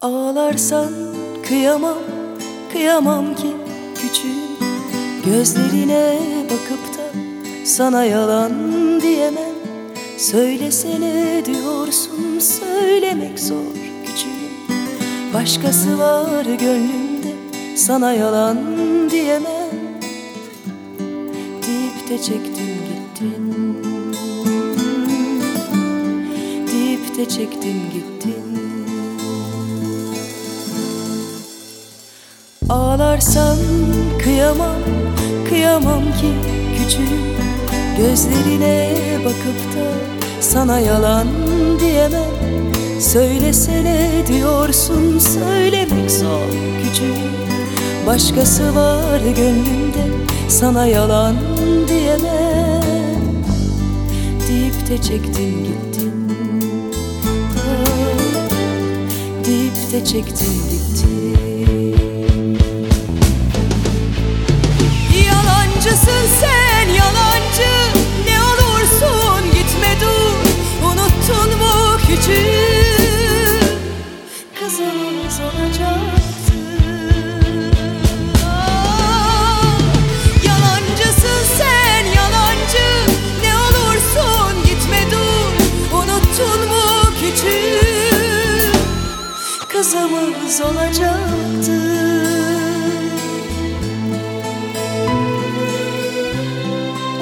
Ağlarsan kıyamam, kıyamam ki küçüğüm. Gözlerine bakıp da sana yalan diyemem. Söylesene diyorsun söylemek zor küçüğüm. Başkası var gönlümde sana yalan diyemem. Deyip de çektin gittin. Deyip de çektin gittin Ağlarsan kıyamam, kıyamam ki küçüğüm. Gözlerine bakıp da sana yalan diyemem. Söylesene diyorsun söylemek zor küçüğüm. Başkası var gönlümde sana yalan diyemem. Deyip de çektin gittin. Deyip de çektin gittin Kızımız olacaktı.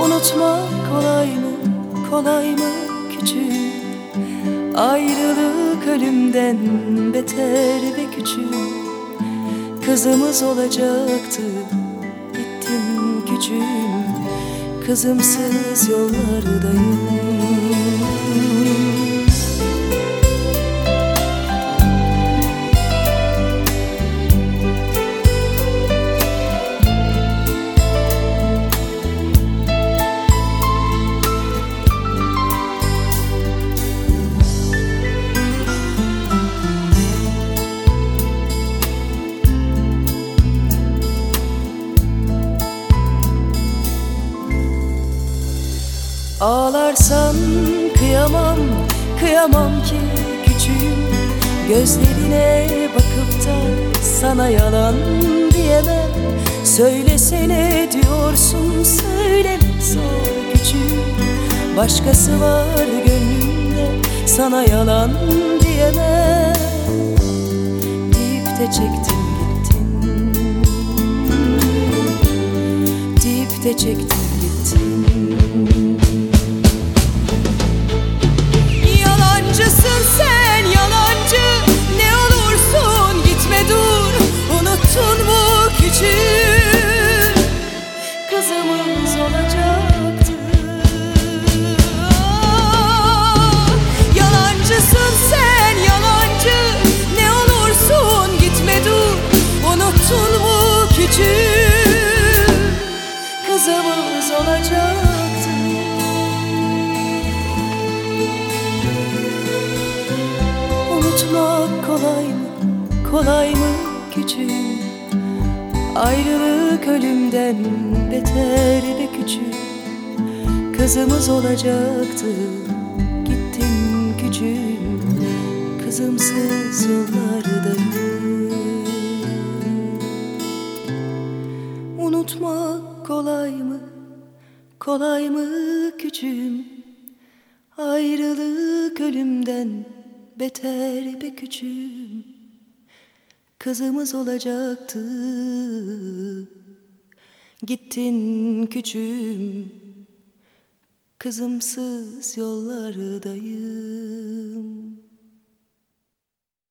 Unutmak kolay mı, kolay mı küçüğüm? Ayrılık ölümden beter ve küçüğüm. Kızımız olacaktı, gittin küçüğüm. Kızımsız yollardayım Ağlarsan kıyamam, kıyamam ki küçüğüm. Gözlerine bakıp da sana yalan diyemem. Söylesene diyorsun söylemek zor küçüğüm. Başkası var gönlümde sana yalan diyemem. Deyip de çektin gittin. Deyip de çektin gittin Kızımız olacaktı. Unutmak kolay mı, kolay mı küçüğüm Ayrılık ölümden beter ve küçük Kızımız olacaktı Gittin küçüğüm Kızımsız yollardayım Unutmak kolay mı, kolay mı küçüğüm? Ayrılık ölümden beter be küçüğüm. Kızımız olacaktı. Gittin küçüğüm. Kızımsız yollardayım